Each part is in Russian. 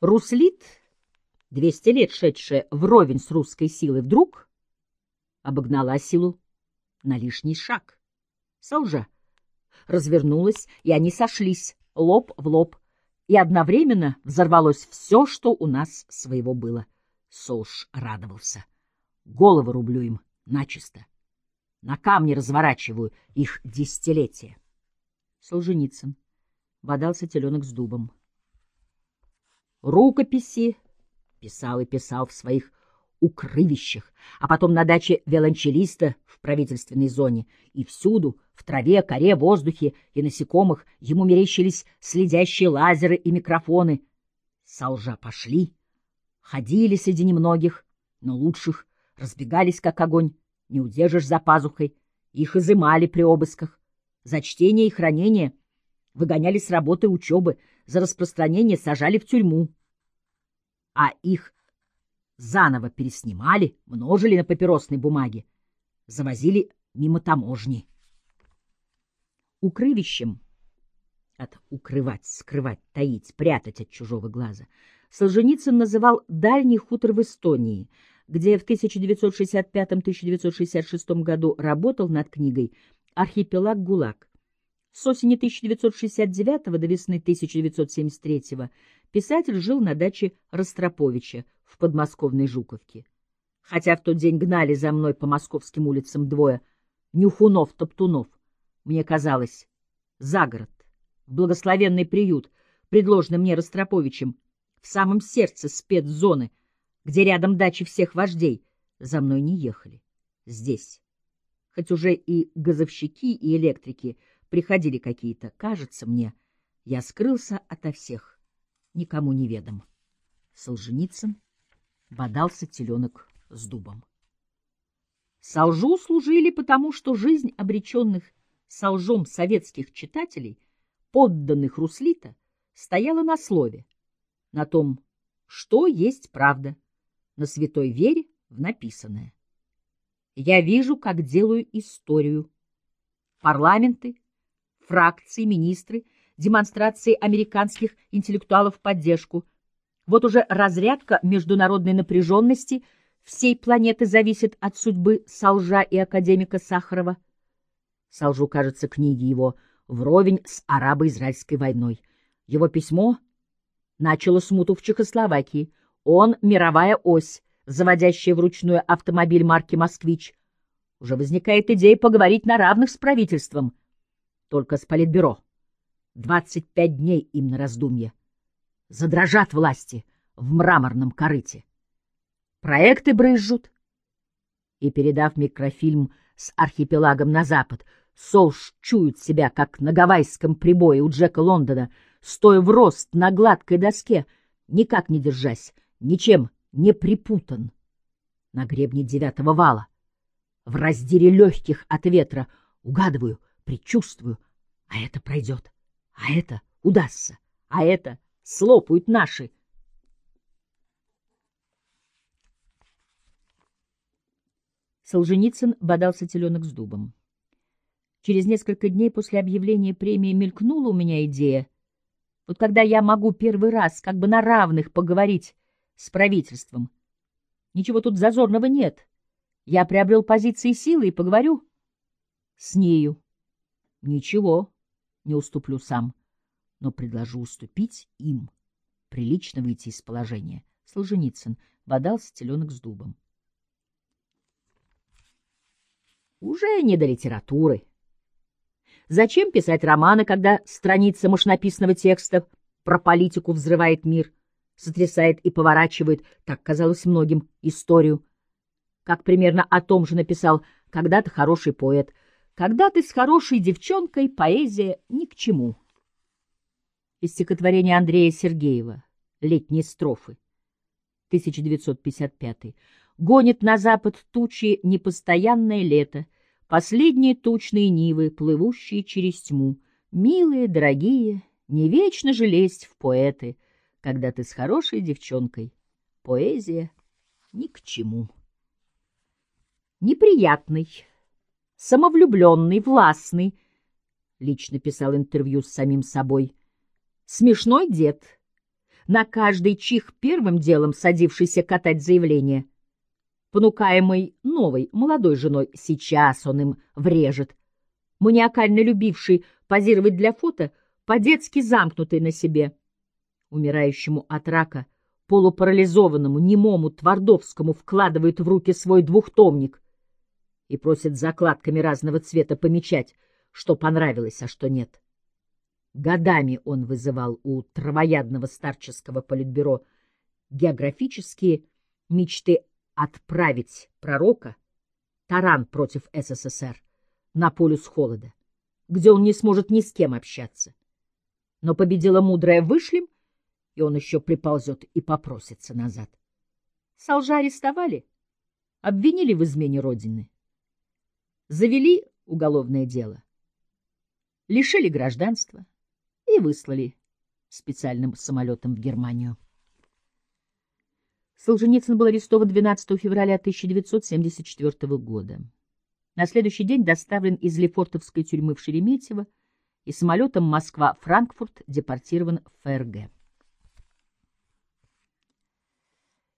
Руслит, двести лет шедшая вровень с русской силой, вдруг обогнала силу на лишний шаг. Солжа развернулась, и они сошлись лоб в лоб, и одновременно взорвалось все, что у нас своего было. Солж радовался. Головы рублю им начисто. На камне разворачиваю их десятилетия. Солженицын. Бодался теленок с дубом. Рукописи писал и писал в своих укрывищах, а потом на даче виолончелиста в правительственной зоне, и всюду, в траве, коре, воздухе и насекомых, ему мерещились следящие лазеры и микрофоны. Солжа пошли, ходили среди немногих, но лучших, разбегались как огонь, не удержишь за пазухой, их изымали при обысках. За чтение и хранение выгоняли с работы учебы, за распространение сажали в тюрьму. А их заново переснимали, множили на папиросной бумаге, завозили мимо таможни. Укрывищем от укрывать, скрывать, таить, прятать от чужого глаза Солженицын называл дальний хутор в Эстонии, где в 1965-1966 году работал над книгой «Архипелаг ГУЛАГ». С осени 1969 до весны 1973 писатель жил на даче Ростроповича в подмосковной Жуковке. Хотя в тот день гнали за мной по московским улицам двое нюхунов-топтунов, мне казалось, за город, в благословенный приют, предложенный мне Ростроповичем, в самом сердце спецзоны, где рядом дачи всех вождей, за мной не ехали. Здесь. Хоть уже и газовщики, и электрики приходили какие-то, кажется мне, я скрылся ото всех, никому не ведом. Солженицын бодался теленок с дубом. Солжу служили потому, что жизнь обреченных солжом советских читателей, подданных Руслита, стояла на слове, на том, что есть правда, на святой вере в написанное. Я вижу, как делаю историю. Парламенты, фракции, министры, демонстрации американских интеллектуалов в поддержку – вот уже разрядка международной напряженности всей планеты зависит от судьбы Солжа и академика Сахарова. Солжу, кажется, книги его вровень с арабо-израильской войной. Его письмо начало смуту в Чехословакии. Он — мировая ось, заводящая вручную автомобиль марки «Москвич». Уже возникает идея поговорить на равных с правительством. Только с политбюро. Двадцать пять дней им на раздумье задрожат власти в мраморном корыте. Проекты брызжут. И, передав микрофильм с архипелагом на запад, Солш чует себя, как на гавайском прибое у Джека Лондона, стоя в рост на гладкой доске, никак не держась, ничем не припутан. На гребне девятого вала, в раздире легких от ветра, угадываю, предчувствую, а это пройдет, а это удастся, а это слопают наши. Солженицын бодался теленок с дубом. Через несколько дней после объявления премии мелькнула у меня идея. Вот когда я могу первый раз как бы на равных поговорить с правительством. Ничего тут зазорного нет. Я приобрел позиции силы и поговорю с нею. Ничего, не уступлю сам но предложу уступить им. Прилично выйти из положения. Солженицын бодался теленок с дубом. Уже не до литературы. Зачем писать романы, когда страница машинописного текста про политику взрывает мир, сотрясает и поворачивает, так казалось многим, историю? Как примерно о том же написал когда-то хороший поэт. Когда ты с хорошей девчонкой, поэзия ни к чему из стихотворения Андрея Сергеева «Летние строфы», 1955 Гонит на запад тучи непостоянное лето, Последние тучные нивы, плывущие через тьму. Милые, дорогие, не вечно же лезть в поэты, Когда ты с хорошей девчонкой. Поэзия ни к чему. Неприятный, самовлюбленный, властный, Лично писал интервью с самим собой — Смешной дед. на каждый чих первым делом садившийся катать заявление. Понукаемый новой, молодой женой, сейчас он им врежет. Маниакально любивший позировать для фото, по-детски замкнутый на себе. Умирающему от рака, полупарализованному, немому Твардовскому вкладывает в руки свой двухтомник и просит закладками разного цвета помечать, что понравилось, а что нет. Годами он вызывал у травоядного старческого политбюро географические мечты отправить пророка, таран против СССР, на полюс холода, где он не сможет ни с кем общаться. Но победила мудрая вышлем, и он еще приползет и попросится назад. Солжа арестовали, обвинили в измене Родины, завели уголовное дело, лишили гражданства, и выслали специальным самолетом в Германию. Солженицын был арестован 12 февраля 1974 года. На следующий день доставлен из Лефортовской тюрьмы в Шереметьево и самолетом Москва-Франкфурт депортирован в ФРГ.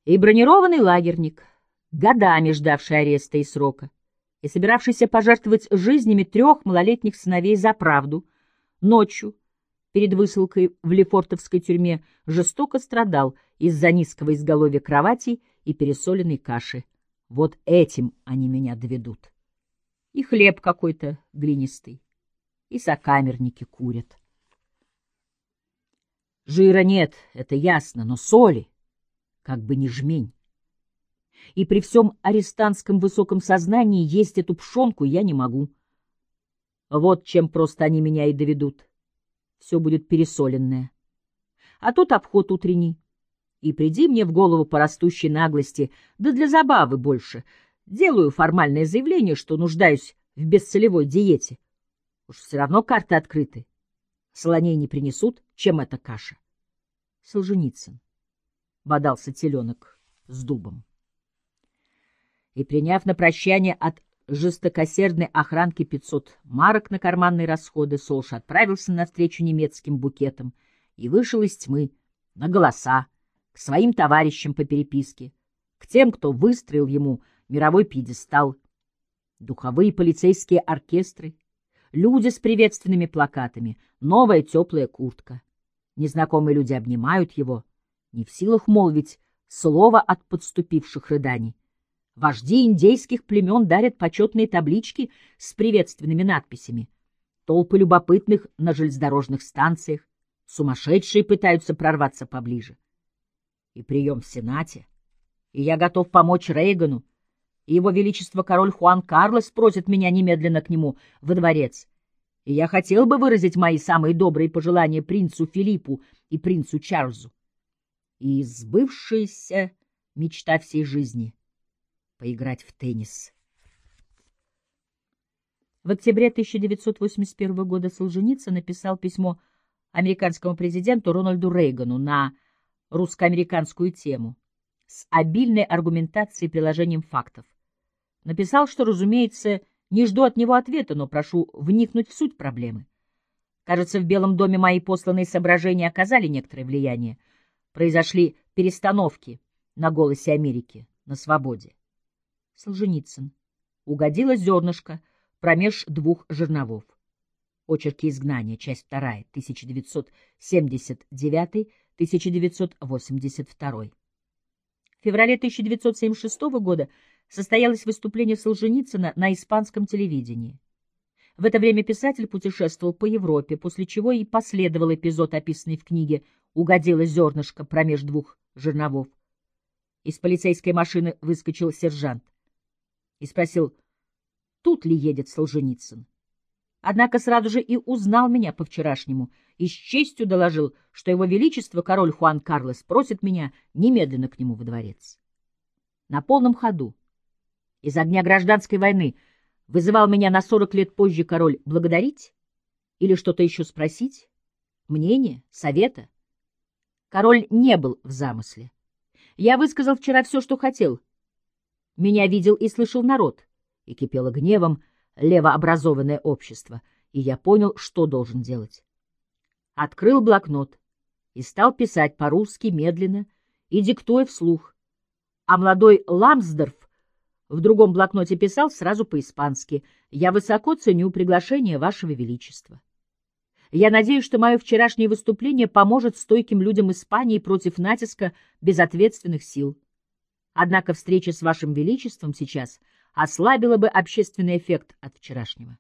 И бронированный лагерник, годами ждавший ареста и срока, и собиравшийся пожертвовать жизнями трех малолетних сыновей за правду, ночью, перед высылкой в Лефортовской тюрьме жестоко страдал из-за низкого изголовья кровати и пересоленной каши. Вот этим они меня доведут. И хлеб какой-то глинистый, и сокамерники курят. Жира нет, это ясно, но соли, как бы не жмень. И при всем арестантском высоком сознании есть эту пшенку я не могу. Вот чем просто они меня и доведут все будет пересоленное. А тут обход утренний. И приди мне в голову по растущей наглости, да для забавы больше. Делаю формальное заявление, что нуждаюсь в бесцелевой диете. Уж все равно карты открыты. Солоней не принесут, чем эта каша. Солженицын. Бодался теленок с дубом. И, приняв на прощание от жестокосердной охранки 500 марок на карманные расходы, Солш отправился навстречу немецким букетам и вышел из тьмы на голоса к своим товарищам по переписке, к тем, кто выстроил ему мировой пьедестал, духовые полицейские оркестры, люди с приветственными плакатами, новая теплая куртка. Незнакомые люди обнимают его, не в силах молвить слово от подступивших рыданий. Вожди индейских племен дарят почетные таблички с приветственными надписями. Толпы любопытных на железнодорожных станциях. Сумасшедшие пытаются прорваться поближе. И прием в Сенате. И я готов помочь Рейгану. И его величество король Хуан Карлос просит меня немедленно к нему во дворец. И я хотел бы выразить мои самые добрые пожелания принцу Филиппу и принцу Чарльзу. И сбывшаяся мечта всей жизни — поиграть в теннис. В октябре 1981 года Солженицын написал письмо американскому президенту Рональду Рейгану на русско-американскую тему с обильной аргументацией и приложением фактов. Написал, что, разумеется, не жду от него ответа, но прошу вникнуть в суть проблемы. Кажется, в Белом доме мои посланные соображения оказали некоторое влияние. Произошли перестановки на «Голосе Америки», на «Свободе». Солженицын. Угодило зернышко промеж двух жерновов. Очерки изгнания, часть вторая, 1979-1982. В феврале 1976 года состоялось выступление Солженицына на испанском телевидении. В это время писатель путешествовал по Европе, после чего и последовал эпизод, описанный в книге «Угодило зернышко промеж двух жерновов». Из полицейской машины выскочил сержант и спросил, тут ли едет Солженицын. Однако сразу же и узнал меня по-вчерашнему и с честью доложил, что его величество, король Хуан Карлос, просит меня немедленно к нему во дворец. На полном ходу, из огня гражданской войны, вызывал меня на сорок лет позже король благодарить или что-то еще спросить? Мнение? Совета? Король не был в замысле. Я высказал вчера все, что хотел — меня видел и слышал народ, и кипело гневом левообразованное общество, и я понял, что должен делать. Открыл блокнот и стал писать по-русски медленно и диктуя вслух. А молодой Ламсдорф в другом блокноте писал сразу по-испански «Я высоко ценю приглашение Вашего Величества». Я надеюсь, что мое вчерашнее выступление поможет стойким людям Испании против натиска безответственных сил. Однако встреча с Вашим Величеством сейчас ослабила бы общественный эффект от вчерашнего.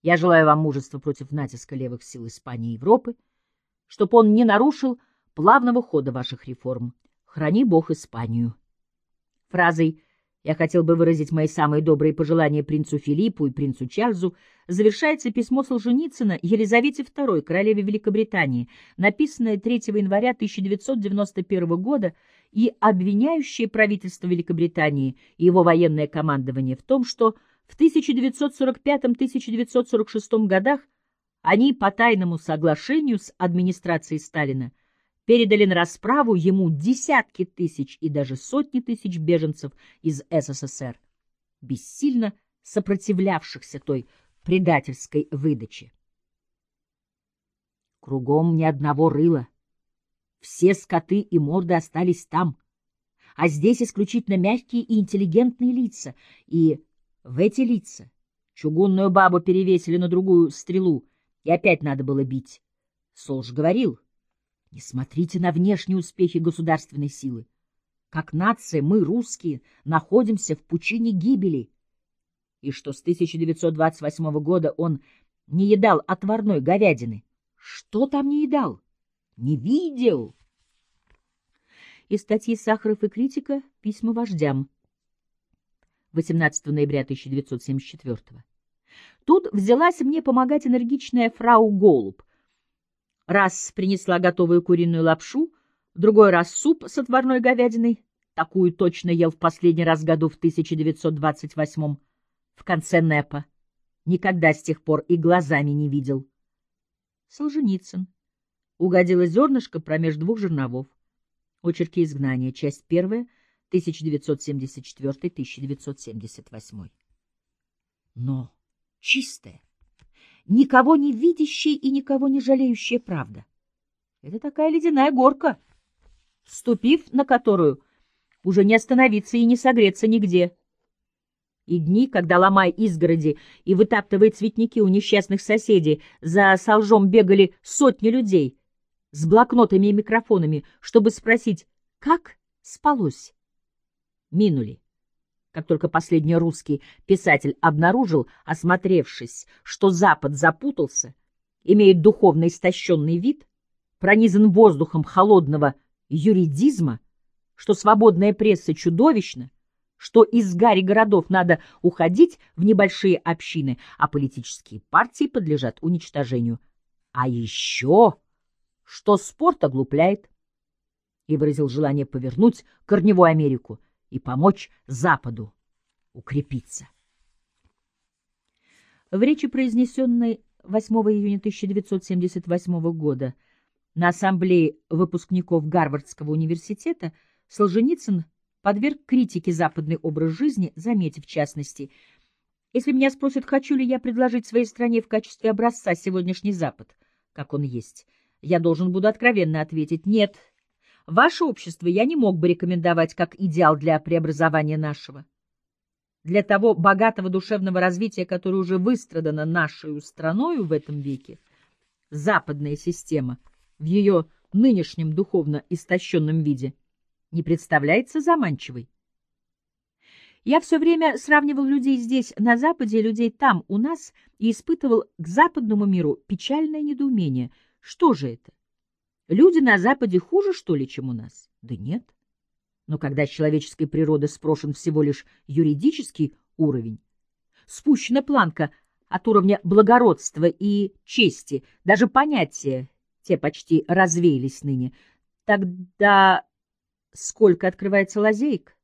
Я желаю вам мужества против натиска левых сил Испании и Европы, чтобы он не нарушил плавного хода ваших реформ. Храни Бог Испанию. Фразой «Я хотел бы выразить мои самые добрые пожелания принцу Филиппу и принцу Чарльзу» завершается письмо Солженицына Елизавете II, королеве Великобритании, написанное 3 января 1991 года и обвиняющее правительство Великобритании и его военное командование в том, что в 1945-1946 годах они по тайному соглашению с администрацией Сталина передали на расправу ему десятки тысяч и даже сотни тысяч беженцев из СССР, бессильно сопротивлявшихся той предательской выдаче. Кругом ни одного рыла. Все скоты и морды остались там, а здесь исключительно мягкие и интеллигентные лица, и в эти лица чугунную бабу перевесили на другую стрелу, и опять надо было бить. Солж говорил, не смотрите на внешние успехи государственной силы. Как нация мы, русские, находимся в пучине гибели. И что с 1928 года он не едал отварной говядины. Что там не едал? Не видел. Из статьи «Сахаров и критика. Письма вождям». 18 ноября 1974 года. Тут взялась мне помогать энергичная фрау Голуб. Раз принесла готовую куриную лапшу, другой раз суп с отварной говядиной. Такую точно ел в последний раз году в 1928 в конце НЭПа. Никогда с тех пор и глазами не видел. Солженицын. Угодило зернышко промеж двух жерновов. Очерки изгнания. Часть первая. 1974-1978. Но чистая, никого не видящая и никого не жалеющая правда. Это такая ледяная горка, ступив на которую уже не остановиться и не согреться нигде. И дни, когда, ломая изгороди и вытаптывая цветники у несчастных соседей, за солжом бегали сотни людей с блокнотами и микрофонами, чтобы спросить, как спалось, минули как только последний русский писатель обнаружил, осмотревшись, что Запад запутался, имеет духовно истощенный вид, пронизан воздухом холодного юридизма, что свободная пресса чудовищна, что из гари городов надо уходить в небольшие общины, а политические партии подлежат уничтожению. А еще, что спорт оглупляет, и выразил желание повернуть корневую Америку — и помочь Западу укрепиться. В речи, произнесенной 8 июня 1978 года на ассамблее выпускников Гарвардского университета, Солженицын подверг критике западный образ жизни, заметив в частности, «Если меня спросят, хочу ли я предложить своей стране в качестве образца сегодняшний Запад, как он есть, я должен буду откровенно ответить «нет». Ваше общество я не мог бы рекомендовать как идеал для преобразования нашего. Для того богатого душевного развития, которое уже выстрадано нашей страною в этом веке, западная система в ее нынешнем духовно истощенном виде не представляется заманчивой. Я все время сравнивал людей здесь, на Западе, и людей там, у нас, и испытывал к западному миру печальное недоумение. Что же это? Люди на Западе хуже, что ли, чем у нас? Да нет. Но когда с человеческой природы спрошен всего лишь юридический уровень, спущена планка от уровня благородства и чести, даже понятия те почти развеялись ныне, тогда сколько открывается лазеек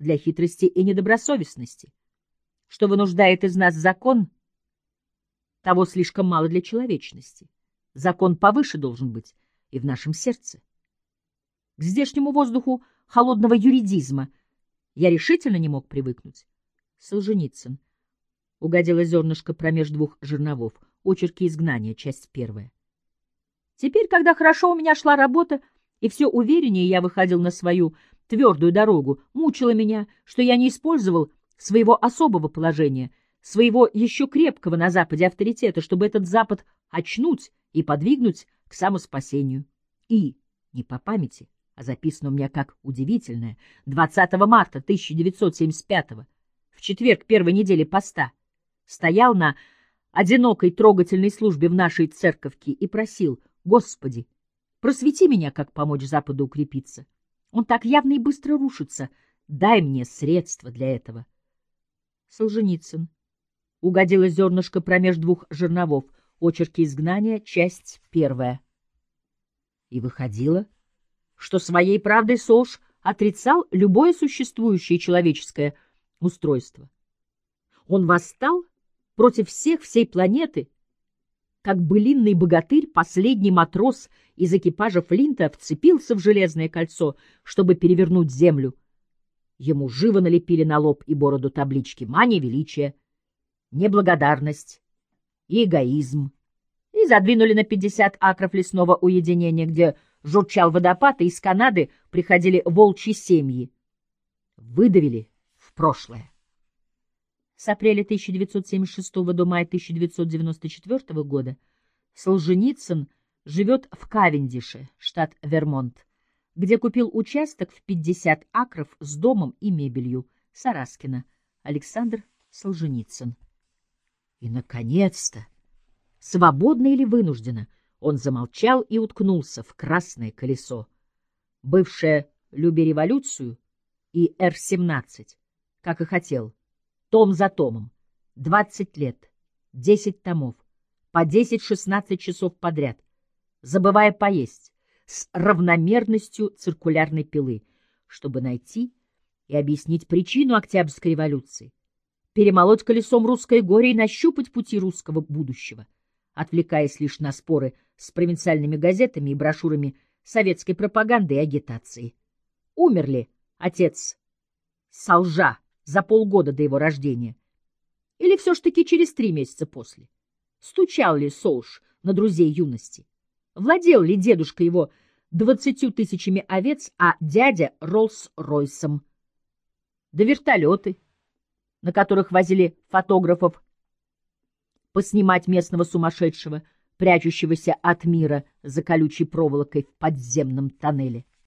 для хитрости и недобросовестности, что вынуждает из нас закон, того слишком мало для человечности. Закон повыше должен быть, и в нашем сердце. К здешнему воздуху холодного юридизма я решительно не мог привыкнуть. Солженицын. Угодило зернышко промеж двух жерновов. Очерки изгнания, часть первая. Теперь, когда хорошо у меня шла работа, и все увереннее я выходил на свою твердую дорогу, мучило меня, что я не использовал своего особого положения, своего еще крепкого на Западе авторитета, чтобы этот Запад очнуть и подвигнуть к самоспасению. И, не по памяти, а записано у меня как удивительное, 20 марта 1975 в четверг первой недели поста, стоял на одинокой трогательной службе в нашей церковке и просил, «Господи, просвети меня, как помочь Западу укрепиться. Он так явно и быстро рушится. Дай мне средства для этого». Солженицын. Угодило зернышко промеж двух жерновов. Очерки изгнания, часть первая. И выходило, что своей правдой Солж отрицал любое существующее человеческое устройство. Он восстал против всех всей планеты, как былинный богатырь, последний матрос из экипажа Флинта вцепился в железное кольцо, чтобы перевернуть землю. Ему живо налепили на лоб и бороду таблички «Мания величия», «Неблагодарность», «Эгоизм» и задвинули на 50 акров лесного уединения, где журчал водопад, и из Канады приходили волчьи семьи. Выдавили в прошлое. С апреля 1976 до мая 1994 года Солженицын живет в Кавендише, штат Вермонт, где купил участок в 50 акров с домом и мебелью Сараскина Александр Солженицын. И, наконец-то, свободно или вынужденно, он замолчал и уткнулся в красное колесо. Бывшее «Люби революцию» и Р-17, как и хотел, том за томом, 20 лет, 10 томов, по 10-16 часов подряд, забывая поесть, с равномерностью циркулярной пилы, чтобы найти и объяснить причину Октябрьской революции, перемолоть колесом русское горе и нащупать пути русского будущего, отвлекаясь лишь на споры с провинциальными газетами и брошюрами советской пропаганды и агитации. Умер ли отец Солжа за полгода до его рождения? Или все ж таки через три месяца после? Стучал ли Солж на друзей юности? Владел ли дедушка его двадцатью тысячами овец, а дядя Роллс-Ройсом? Да вертолеты, на которых возили фотографов поснимать местного сумасшедшего, прячущегося от мира за колючей проволокой в подземном тоннеле.